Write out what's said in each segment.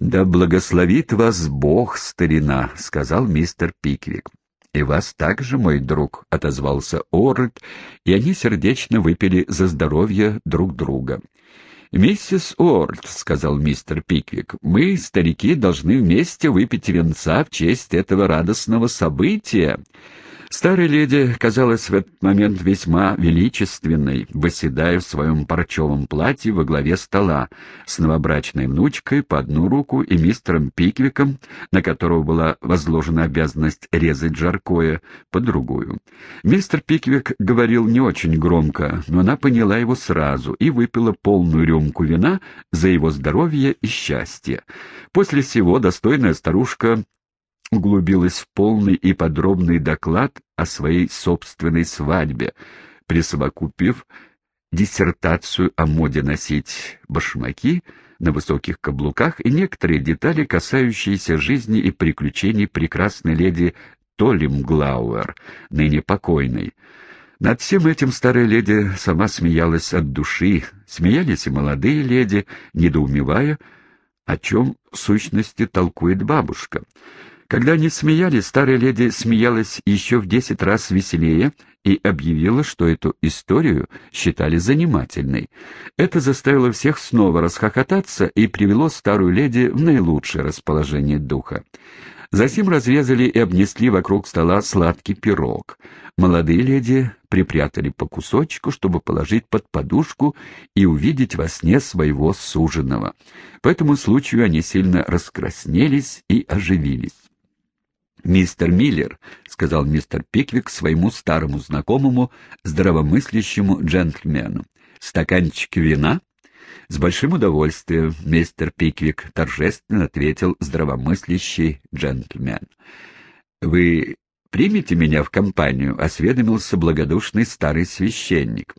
«Да благословит вас Бог, старина», — сказал мистер Пиквик. «И вас также, мой друг», — отозвался Орд, и они сердечно выпили за здоровье друг друга. «Миссис Уорд», — сказал мистер Пиквик, — «мы, старики, должны вместе выпить венца в честь этого радостного события». Старая леди казалась в этот момент весьма величественной, восседая в своем парчевом платье во главе стола, с новобрачной внучкой по одну руку и мистером Пиквиком, на которого была возложена обязанность резать жаркое, по другую. Мистер Пиквик говорил не очень громко, но она поняла его сразу и выпила полную рюмку вина за его здоровье и счастье. После всего достойная старушка углубилась в полный и подробный доклад о своей собственной свадьбе, присовокупив диссертацию о моде носить башмаки на высоких каблуках и некоторые детали, касающиеся жизни и приключений прекрасной леди Толим Глауэр, ныне покойной. Над всем этим старая леди сама смеялась от души, смеялись и молодые леди, недоумевая, о чем в сущности толкует бабушка. Когда они смеялись, старая леди смеялась еще в десять раз веселее и объявила, что эту историю считали занимательной. Это заставило всех снова расхохотаться и привело старую леди в наилучшее расположение духа. Затем разрезали и обнесли вокруг стола сладкий пирог. Молодые леди припрятали по кусочку, чтобы положить под подушку и увидеть во сне своего суженого. По этому случаю они сильно раскраснелись и оживились. «Мистер Миллер», — сказал мистер Пиквик своему старому знакомому, здравомыслящему джентльмену, — «стаканчик вина?» «С большим удовольствием, мистер Пиквик», — торжественно ответил здравомыслящий джентльмен. «Вы примете меня в компанию?» — осведомился благодушный старый священник.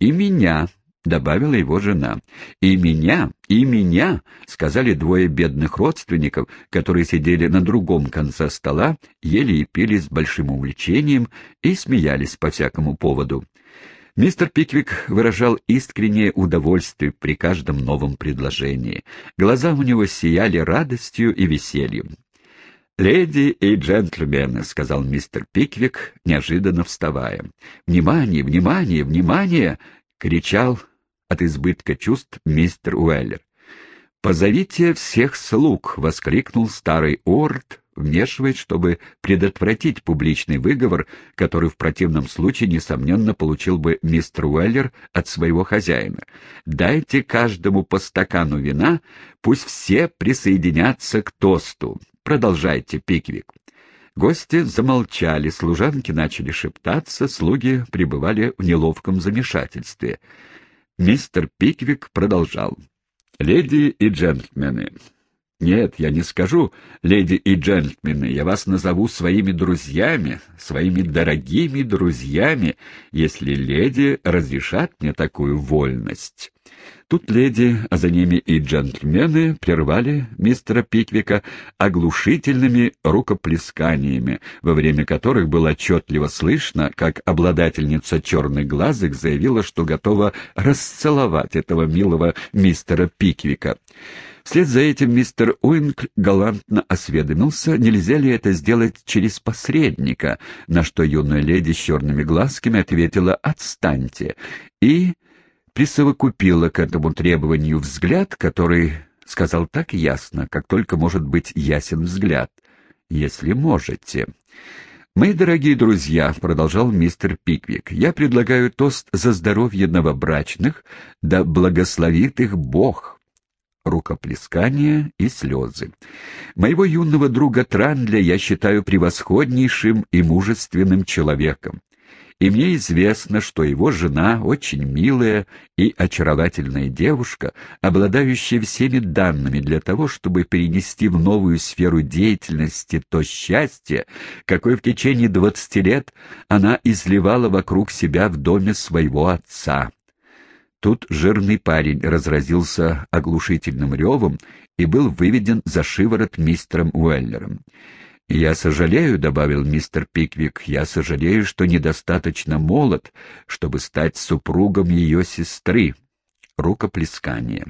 «И меня», — добавила его жена. «И меня, и меня!» — сказали двое бедных родственников, которые сидели на другом конце стола, ели и пили с большим увлечением и смеялись по всякому поводу. Мистер Пиквик выражал искреннее удовольствие при каждом новом предложении. Глаза у него сияли радостью и весельем. «Леди и джентльмены», — сказал мистер Пиквик, неожиданно вставая. «Внимание, внимание, внимание!» — кричал от избытка чувств мистер Уэллер. «Позовите всех слуг!» — воскликнул старый Орд, вмешиваясь, чтобы предотвратить публичный выговор, который в противном случае, несомненно, получил бы мистер Уэллер от своего хозяина. «Дайте каждому по стакану вина, пусть все присоединятся к тосту. Продолжайте, Пиквик». Гости замолчали, служанки начали шептаться, слуги пребывали в неловком замешательстве. Мистер Пиквик продолжал. «Леди и джентльмены, нет, я не скажу, леди и джентльмены, я вас назову своими друзьями, своими дорогими друзьями, если леди разрешат мне такую вольность. Тут леди, а за ними и джентльмены прервали мистера Пиквика оглушительными рукоплесканиями, во время которых было отчетливо слышно, как обладательница черных глазок заявила, что готова расцеловать этого милого мистера Пиквика. Вслед за этим мистер Уинг галантно осведомился, нельзя ли это сделать через посредника, на что юная леди с черными глазками ответила «отстаньте» и присовокупила к этому требованию взгляд, который сказал так ясно, как только может быть ясен взгляд, если можете. «Мои дорогие друзья», — продолжал мистер Пиквик, — «я предлагаю тост за здоровье новобрачных, да благословит их Бог» рукоплескания и слезы. Моего юного друга Трандля я считаю превосходнейшим и мужественным человеком. И мне известно, что его жена очень милая и очаровательная девушка, обладающая всеми данными для того, чтобы перенести в новую сферу деятельности то счастье, какое в течение двадцати лет она изливала вокруг себя в доме своего отца. Тут жирный парень разразился оглушительным ревом и был выведен за шиворот мистером Уэллером. «Я сожалею», — добавил мистер Пиквик, — «я сожалею, что недостаточно молод, чтобы стать супругом ее сестры». рукоплескание.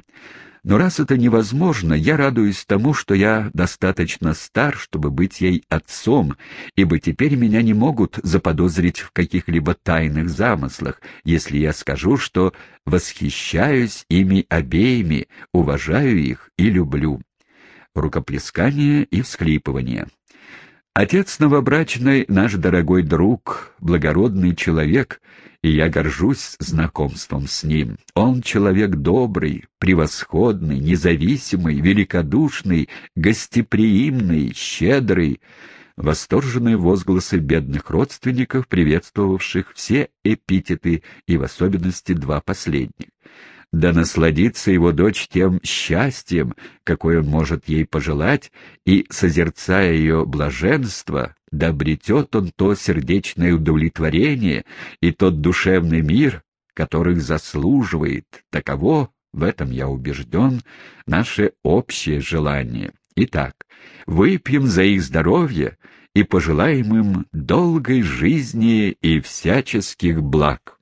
Но раз это невозможно, я радуюсь тому, что я достаточно стар, чтобы быть ей отцом, ибо теперь меня не могут заподозрить в каких-либо тайных замыслах, если я скажу, что восхищаюсь ими обеими, уважаю их и люблю. Рукоплескание и всхлипывание. Отец новобрачный — наш дорогой друг, благородный человек, и я горжусь знакомством с ним. Он человек добрый, превосходный, независимый, великодушный, гостеприимный, щедрый. Восторженные возгласы бедных родственников, приветствовавших все эпитеты и в особенности два последних да насладится его дочь тем счастьем, какое он может ей пожелать, и, созерцая ее блаженство, да обретет он то сердечное удовлетворение и тот душевный мир, которых заслуживает. Таково, в этом я убежден, наше общее желание. Итак, выпьем за их здоровье и пожелаем им долгой жизни и всяческих благ.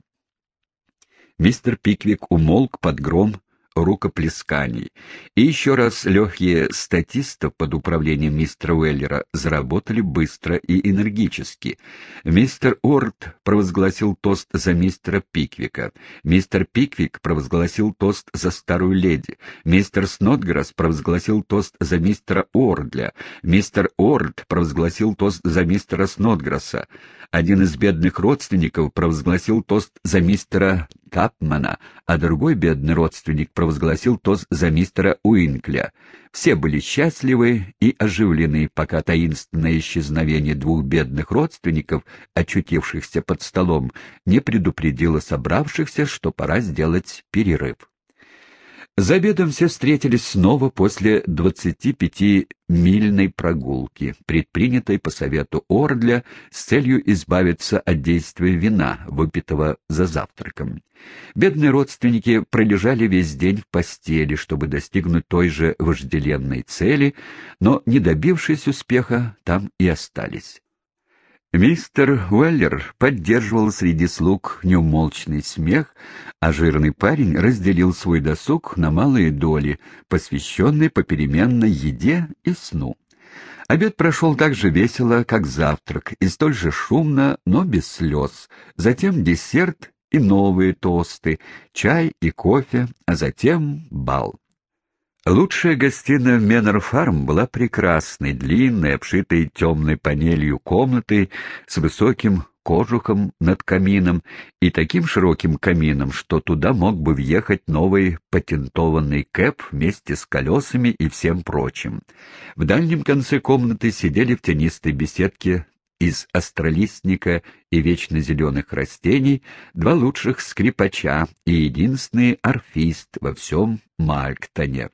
Мистер Пиквик умолк под гром рукоплесканий. И еще раз легкие статистов под управлением мистера Уэллера заработали быстро и энергически. Мистер Орд провозгласил тост за мистера Пиквика. Мистер Пиквик провозгласил тост за старую леди. Мистер Снотграсс провозгласил тост за мистера Ордля. Мистер Орд провозгласил тост за мистера Снотграсса. Один из бедных родственников провозгласил тост за мистера Капмана, а другой бедный родственник провозгласил тост за мистера Уинкля. Все были счастливы и оживлены, пока таинственное исчезновение двух бедных родственников, очутившихся под столом, не предупредило собравшихся, что пора сделать перерыв. За обедом все встретились снова после 25-мильной прогулки, предпринятой по совету Ордля с целью избавиться от действия вина, выпитого за завтраком. Бедные родственники пролежали весь день в постели, чтобы достигнуть той же вожделенной цели, но, не добившись успеха, там и остались. Мистер Уэллер поддерживал среди слуг неумолчный смех, а жирный парень разделил свой досуг на малые доли, посвященные попеременной еде и сну. Обед прошел так же весело, как завтрак, и столь же шумно, но без слез. Затем десерт и новые тосты, чай и кофе, а затем бал. Лучшая гостиная в Меннер-фарм была прекрасной, длинной, обшитой темной панелью комнатой с высоким кожухом над камином и таким широким камином, что туда мог бы въехать новый патентованный кэп вместе с колесами и всем прочим. В дальнем конце комнаты сидели в тенистой беседке из астролистника и вечно зеленых растений два лучших скрипача и единственный орфист во всем Малктоне.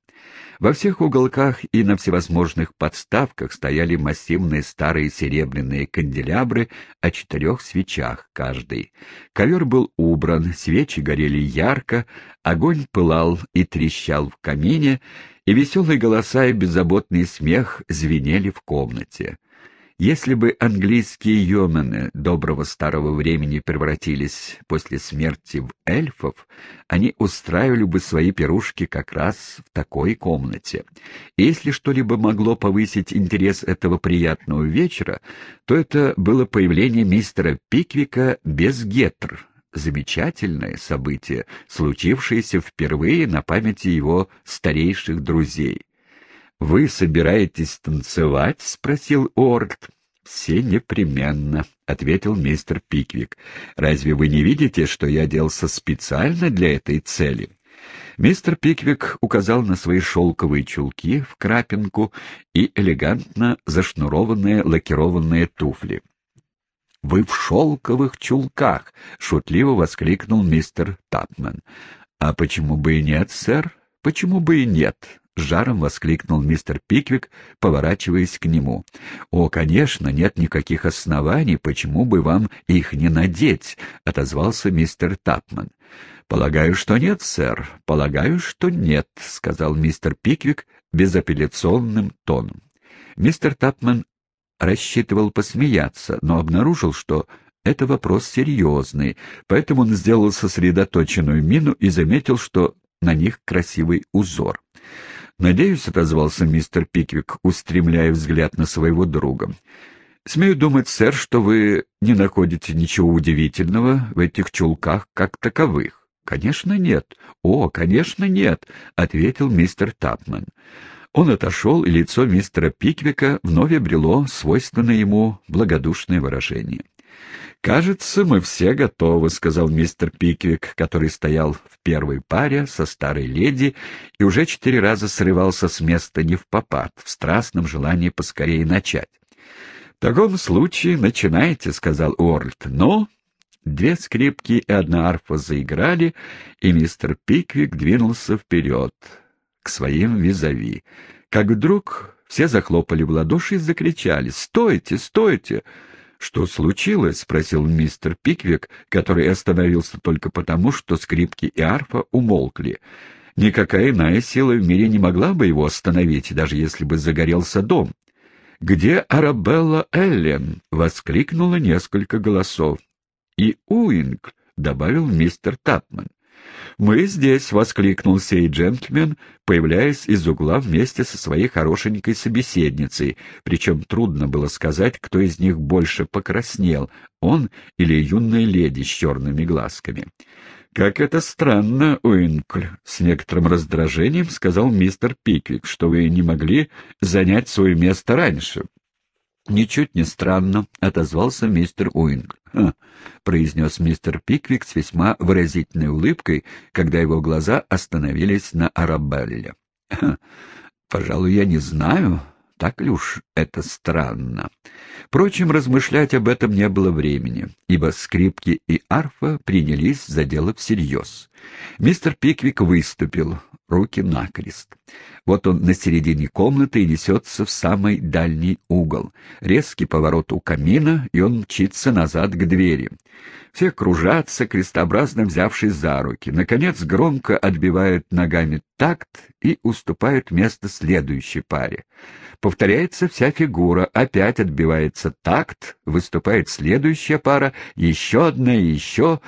Во всех уголках и на всевозможных подставках стояли массивные старые серебряные канделябры о четырех свечах каждый. Ковер был убран, свечи горели ярко, огонь пылал и трещал в камине, и веселые голоса и беззаботный смех звенели в комнате. Если бы английские йомены доброго старого времени превратились после смерти в эльфов, они устраивали бы свои пирушки как раз в такой комнате. И если что-либо могло повысить интерес этого приятного вечера, то это было появление мистера Пиквика без гетр, замечательное событие, случившееся впервые на памяти его старейших друзей. «Вы собираетесь танцевать?» — спросил Орд. «Все непременно», — ответил мистер Пиквик. «Разве вы не видите, что я оделся специально для этой цели?» Мистер Пиквик указал на свои шелковые чулки в крапинку и элегантно зашнурованные лакированные туфли. «Вы в шелковых чулках!» — шутливо воскликнул мистер Тапман. «А почему бы и нет, сэр? Почему бы и нет?» — жаром воскликнул мистер Пиквик, поворачиваясь к нему. «О, конечно, нет никаких оснований, почему бы вам их не надеть», — отозвался мистер Тапман. «Полагаю, что нет, сэр. Полагаю, что нет», — сказал мистер Пиквик безапелляционным тоном. Мистер Тапман рассчитывал посмеяться, но обнаружил, что это вопрос серьезный, поэтому он сделал сосредоточенную мину и заметил, что на них красивый узор. «Надеюсь», — отозвался мистер Пиквик, устремляя взгляд на своего друга. «Смею думать, сэр, что вы не находите ничего удивительного в этих чулках как таковых». «Конечно, нет. О, конечно, нет», — ответил мистер Тапман. Он отошел, и лицо мистера Пиквика вновь обрело свойственное ему благодушное выражение. «Кажется, мы все готовы», — сказал мистер Пиквик, который стоял в первой паре со старой леди и уже четыре раза срывался с места не в попад, в страстном желании поскорее начать. «В таком случае начинайте», — сказал Уорльд. «Ну, Две скрипки и одна арфа заиграли, и мистер Пиквик двинулся вперед, к своим визави. Как вдруг все захлопали в ладоши и закричали «Стойте! Стойте!» «Что случилось?» — спросил мистер Пиквик, который остановился только потому, что скрипки и арфа умолкли. Никакая иная сила в мире не могла бы его остановить, даже если бы загорелся дом. «Где Арабелла Эллен?» — воскликнуло несколько голосов. «И Уинг», — добавил мистер Тапман. «Мы здесь!» — воскликнул сей джентльмен, появляясь из угла вместе со своей хорошенькой собеседницей, причем трудно было сказать, кто из них больше покраснел, он или юная леди с черными глазками. «Как это странно, Уинкль!» — с некоторым раздражением сказал мистер Пиквик, что вы не могли занять свое место раньше. «Ничуть не странно», — отозвался мистер Уинг. «Ха», — произнес мистер Пиквик с весьма выразительной улыбкой, когда его глаза остановились на Арабелле. «Пожалуй, я не знаю, так ли уж это странно?» Впрочем, размышлять об этом не было времени, ибо скрипки и арфа принялись за дело всерьез. Мистер Пиквик выступил, руки накрест. Вот он на середине комнаты и несется в самый дальний угол. Резкий поворот у камина, и он мчится назад к двери. Все кружатся, крестообразно взявшись за руки. Наконец громко отбивают ногами такт и уступают место следующей паре. Повторяется вся фигура, опять отбивается такт, выступает следующая пара, еще одна и еще...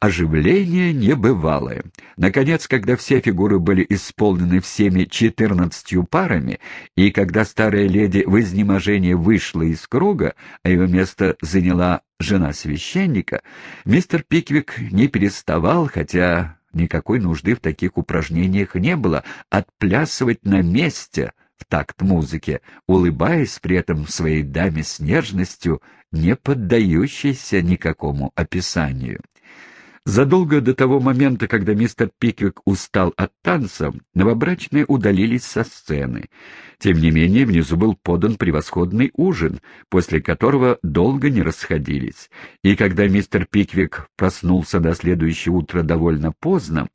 Оживление небывалое. Наконец, когда все фигуры были исполнены всеми четырнадцатью парами, и когда старая леди в изнеможении вышла из круга, а его место заняла жена священника, мистер Пиквик не переставал, хотя никакой нужды в таких упражнениях не было, отплясывать на месте в такт музыке, улыбаясь при этом своей даме с нежностью, не поддающейся никакому описанию. Задолго до того момента, когда мистер Пиквик устал от танца, новобрачные удалились со сцены. Тем не менее, внизу был подан превосходный ужин, после которого долго не расходились. И когда мистер Пиквик проснулся до следующего утра довольно поздно,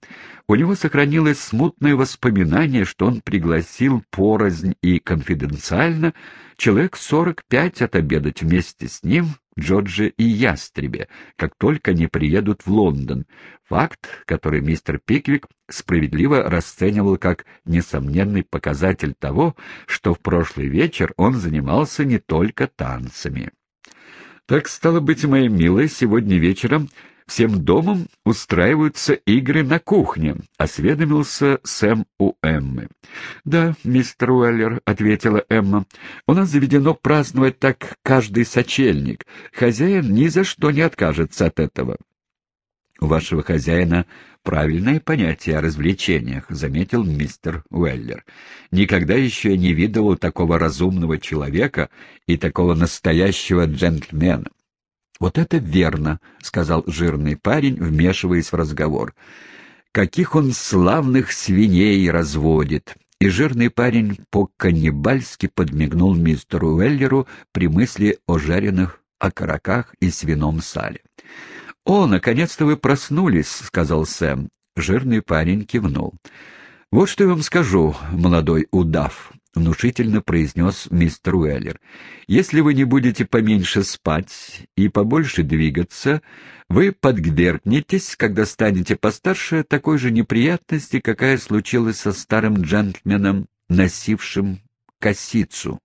у него сохранилось смутное воспоминание, что он пригласил порознь и конфиденциально человек сорок пять отобедать вместе с ним Джорджи и Ястребе, как только они приедут в Лондон, факт, который мистер Пиквик справедливо расценивал как несомненный показатель того, что в прошлый вечер он занимался не только танцами. «Так, стало быть, моя милая, сегодня вечером всем домом устраиваются игры на кухне», — осведомился Сэм у Эммы. «Да, мистер Уэллер», — ответила Эмма, — «у нас заведено праздновать так каждый сочельник. Хозяин ни за что не откажется от этого». «У вашего хозяина правильное понятие о развлечениях», — заметил мистер Уэллер. «Никогда еще я не видел такого разумного человека и такого настоящего джентльмена. «Вот это верно», — сказал жирный парень, вмешиваясь в разговор. «Каких он славных свиней разводит!» И жирный парень по-каннибальски подмигнул мистеру Уэллеру при мысли о жареных окороках и свином сале. «О, наконец-то вы проснулись», — сказал Сэм. Жирный парень кивнул. «Вот что я вам скажу, молодой удав. — внушительно произнес мистер Уэллер. «Если вы не будете поменьше спать и побольше двигаться, вы подвергнетесь, когда станете постарше, такой же неприятности, какая случилась со старым джентльменом, носившим косицу».